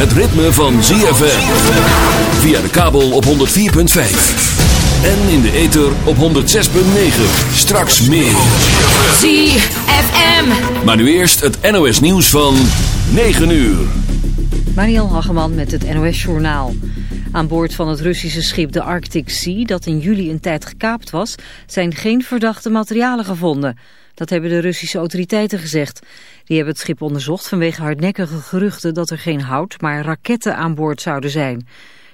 Het ritme van ZFM. Via de kabel op 104.5. En in de ether op 106.9. Straks meer. ZFM. Maar nu eerst het NOS nieuws van 9 uur. Mariel Hageman met het NOS Journaal. Aan boord van het Russische schip de Arctic Sea, dat in juli een tijd gekaapt was, zijn geen verdachte materialen gevonden. Dat hebben de Russische autoriteiten gezegd. Die hebben het schip onderzocht vanwege hardnekkige geruchten dat er geen hout, maar raketten aan boord zouden zijn.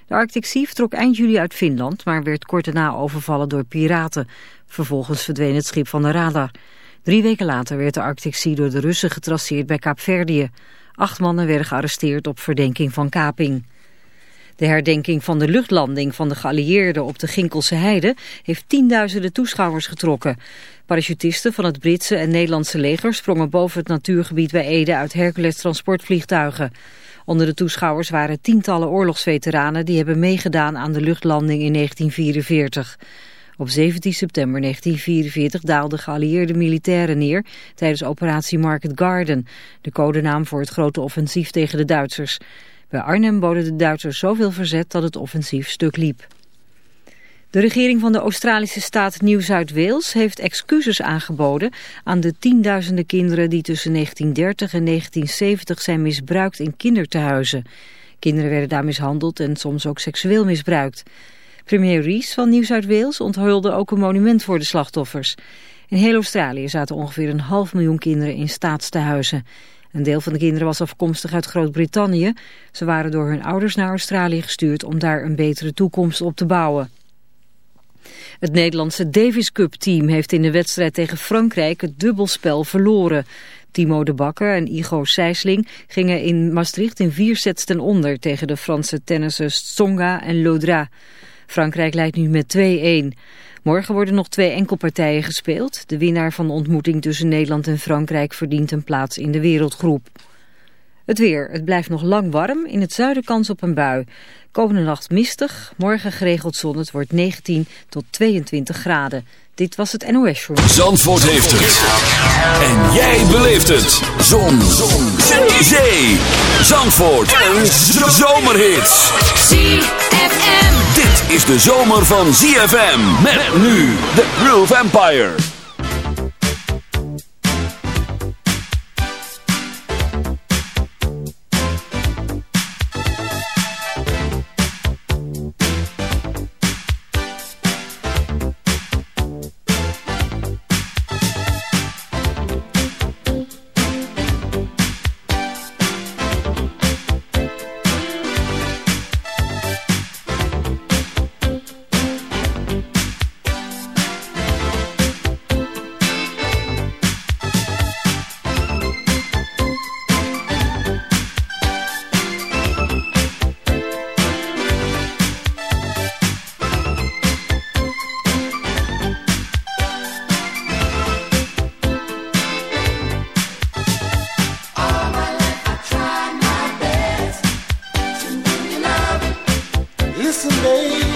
De Arctic Sea vertrok eind juli uit Finland, maar werd kort daarna overvallen door piraten. Vervolgens verdween het schip van de radar. Drie weken later werd de Arctic Sea door de Russen getraceerd bij Kaapverdië. Acht mannen werden gearresteerd op verdenking van kaping. De herdenking van de luchtlanding van de geallieerden op de Ginkelse Heide heeft tienduizenden toeschouwers getrokken. Parachutisten van het Britse en Nederlandse leger sprongen boven het natuurgebied bij Ede uit Hercules transportvliegtuigen. Onder de toeschouwers waren tientallen oorlogsveteranen die hebben meegedaan aan de luchtlanding in 1944. Op 17 september 1944 daalden geallieerde militairen neer tijdens operatie Market Garden, de codenaam voor het grote offensief tegen de Duitsers. Bij Arnhem boden de Duitsers zoveel verzet dat het offensief stuk liep. De regering van de Australische staat Nieuw-Zuid-Wales heeft excuses aangeboden aan de tienduizenden kinderen die tussen 1930 en 1970 zijn misbruikt in kindertehuizen. Kinderen werden daar mishandeld en soms ook seksueel misbruikt. Premier Rees van Nieuw-Zuid-Wales onthulde ook een monument voor de slachtoffers. In heel Australië zaten ongeveer een half miljoen kinderen in staatstehuizen. Een deel van de kinderen was afkomstig uit Groot-Brittannië. Ze waren door hun ouders naar Australië gestuurd om daar een betere toekomst op te bouwen. Het Nederlandse Davis Cup team heeft in de wedstrijd tegen Frankrijk het dubbelspel verloren. Timo de Bakker en Igor Sijsling gingen in Maastricht in vier sets ten onder tegen de Franse tennissers Tsonga en Lodra. Frankrijk leidt nu met 2-1. Morgen worden nog twee enkelpartijen gespeeld. De winnaar van de ontmoeting tussen Nederland en Frankrijk verdient een plaats in de wereldgroep. Het weer. Het blijft nog lang warm. In het zuiden kans op een bui. Komende nacht mistig. Morgen geregeld zon. Het wordt 19 tot 22 graden. Dit was het NOS Show. Zandvoort heeft het. En jij beleeft het. Zon. Zon. Zee. Zandvoort. Een zomerhit. ZFM. Dit is de zomer van ZFM. Met nu de Groove Empire. fascinating.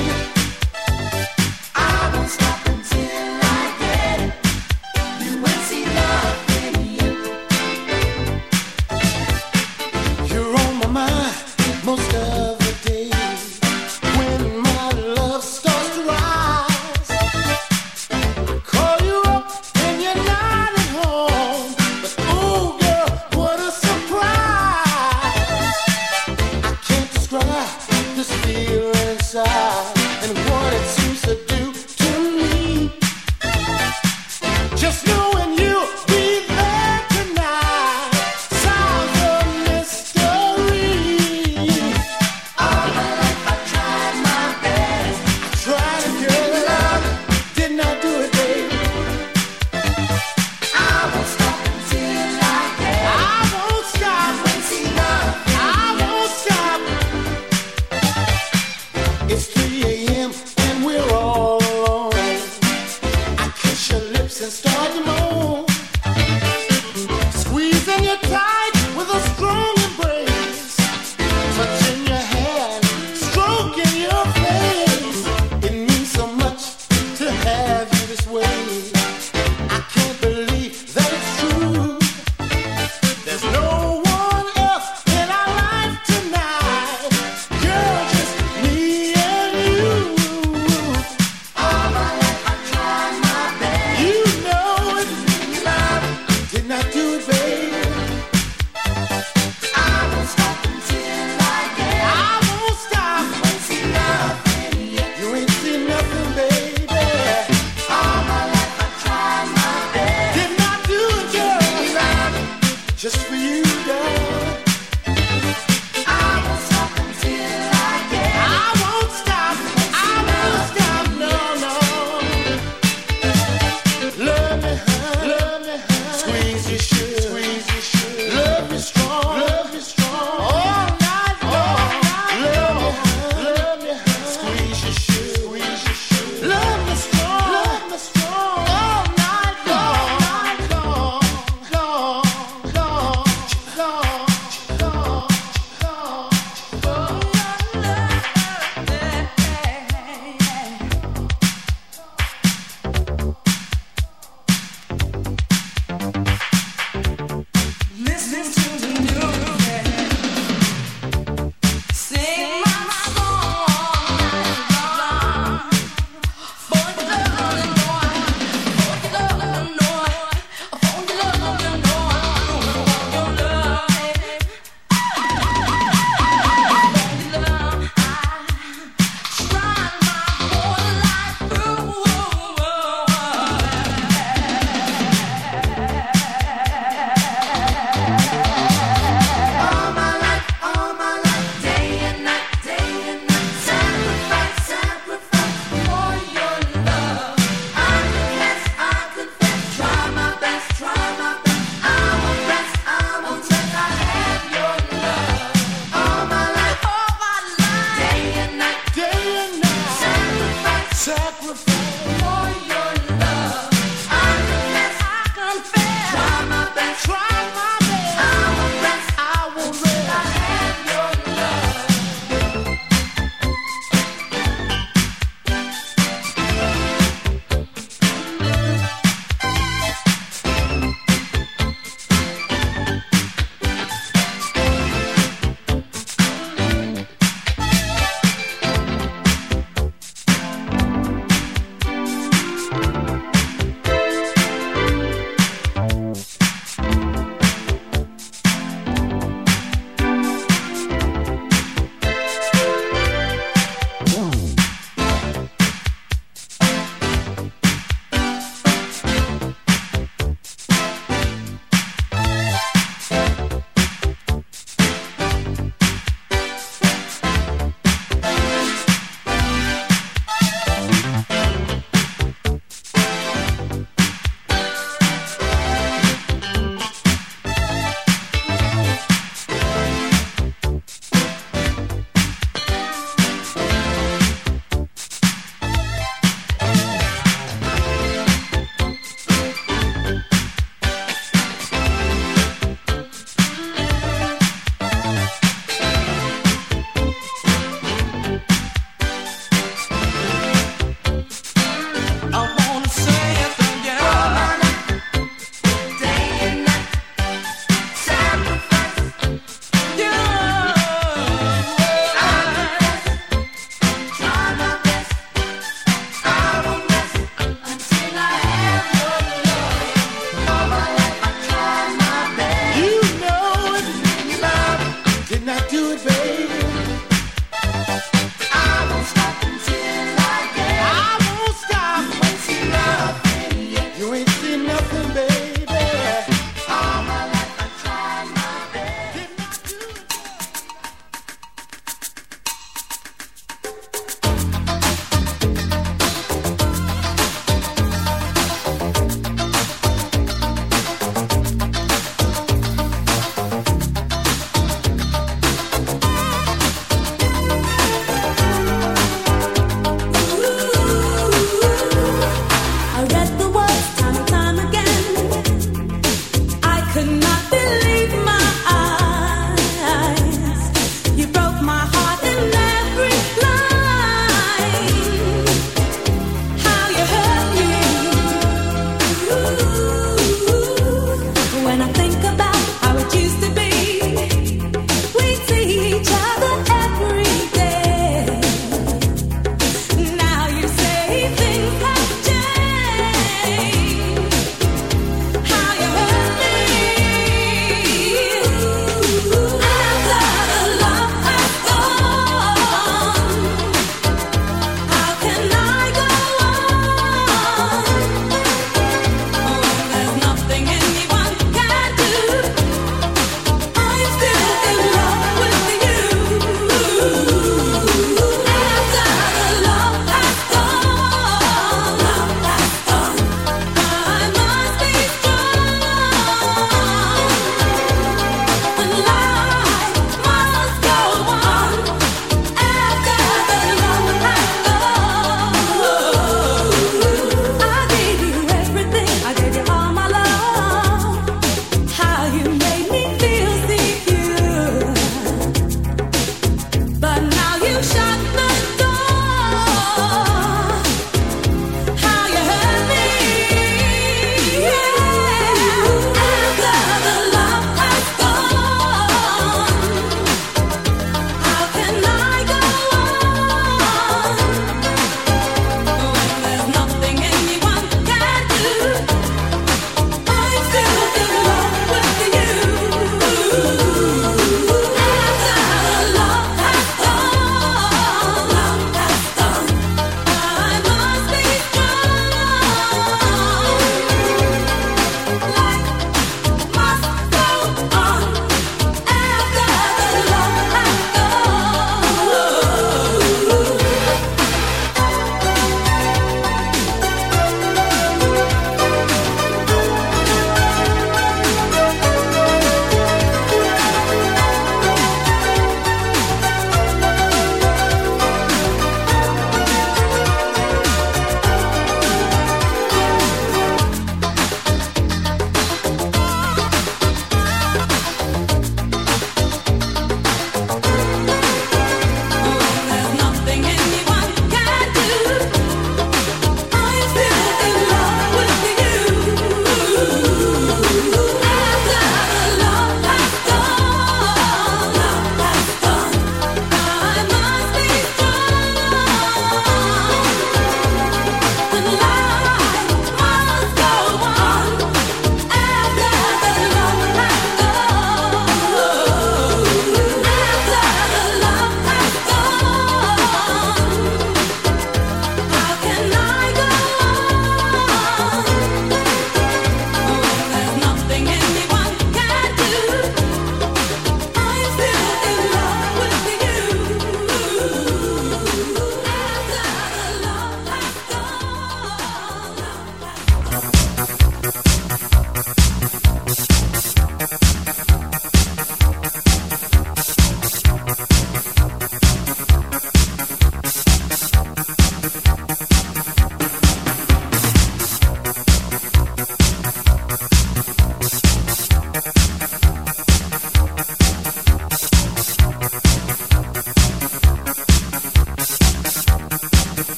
shot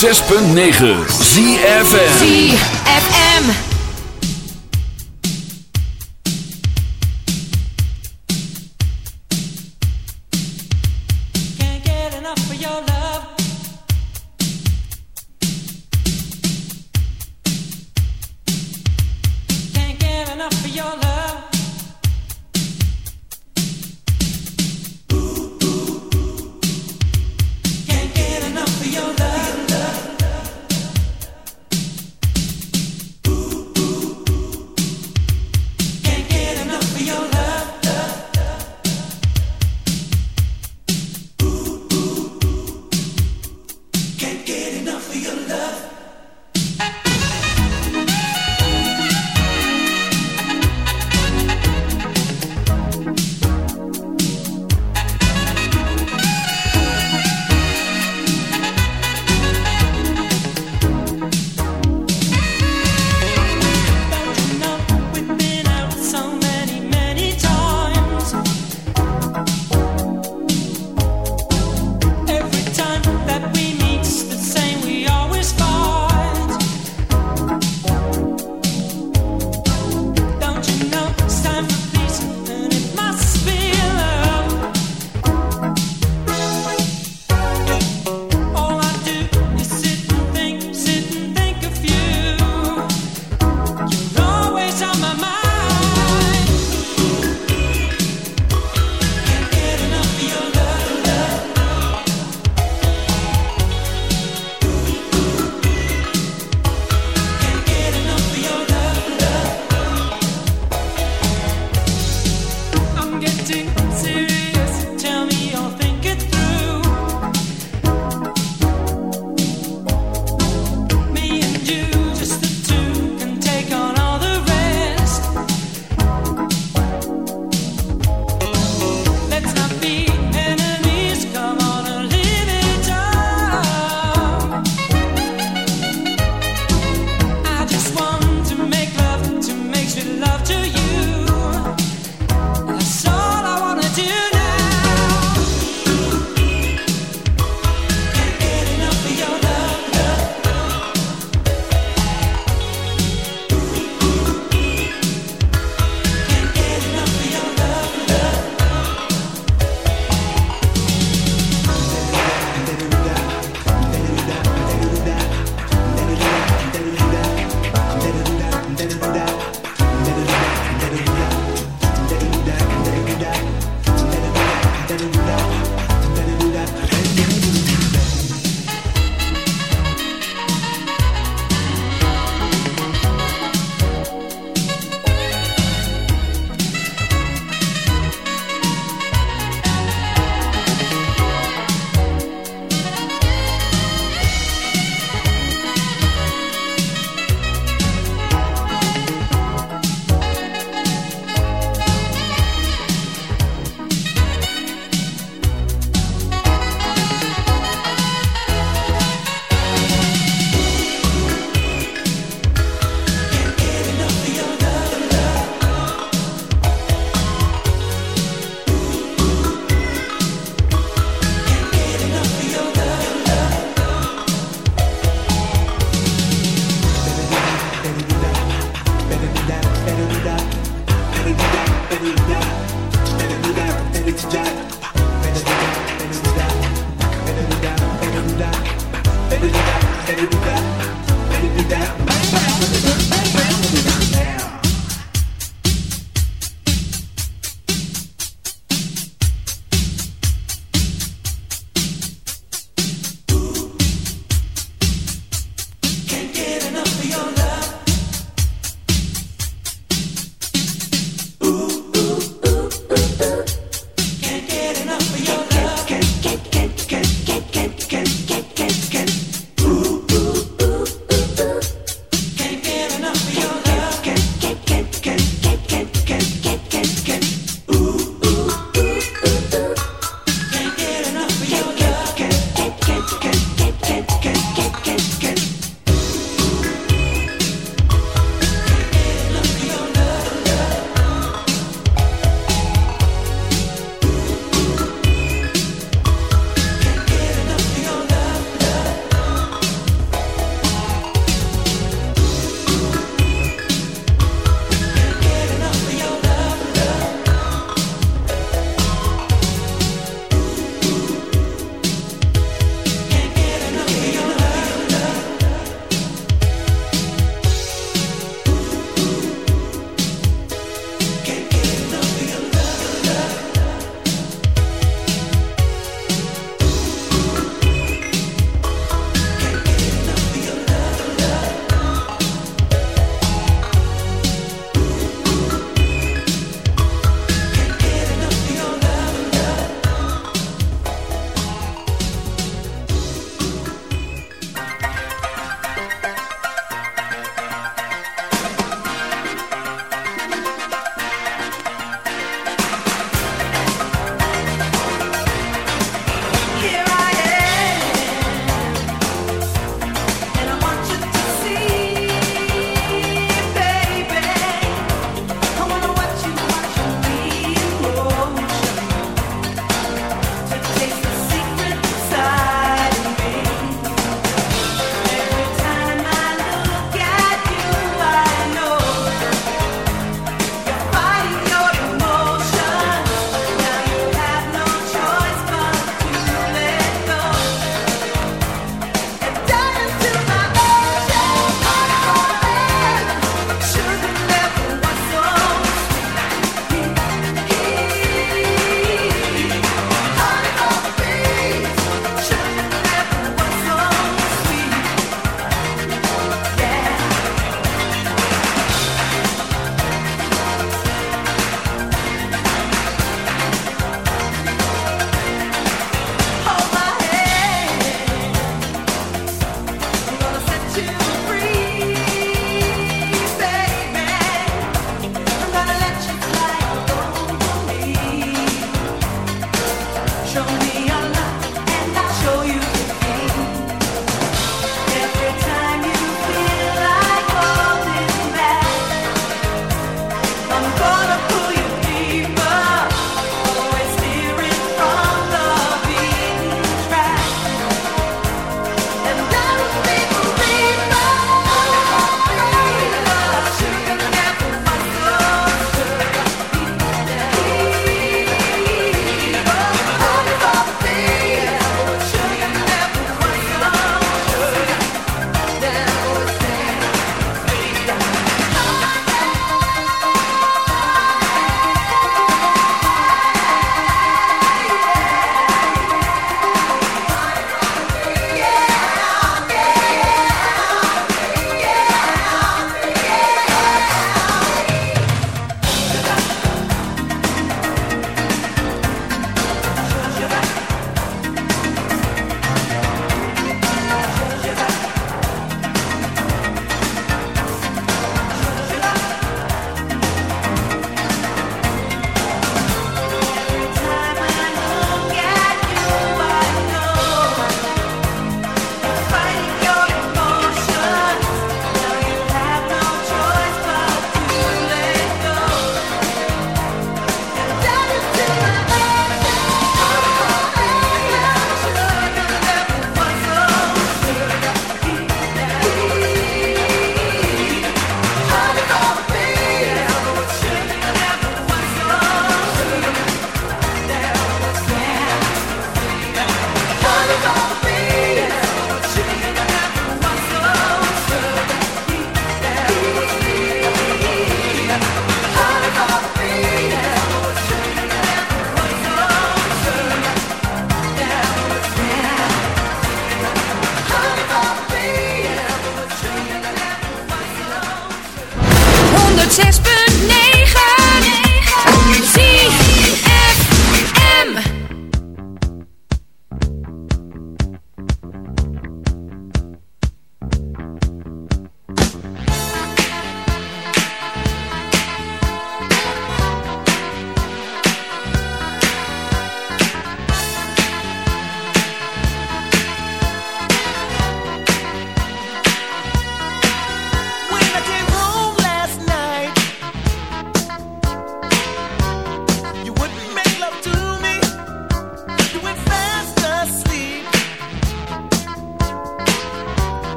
106.9 ZFM